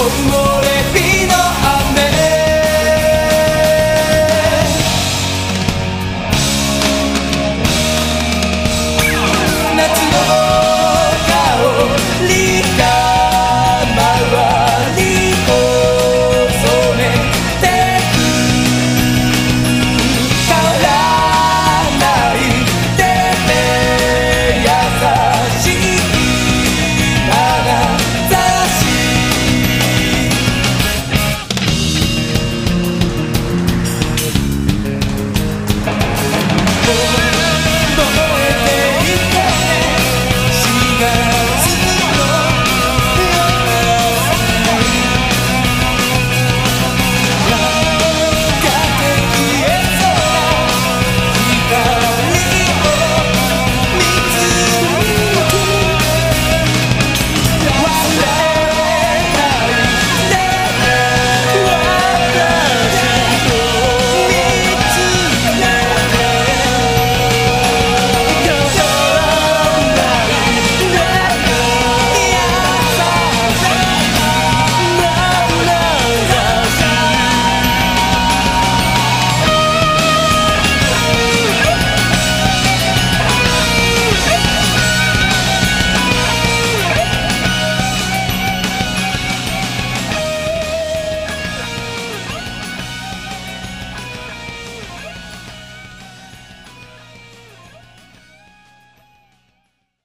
Congolais.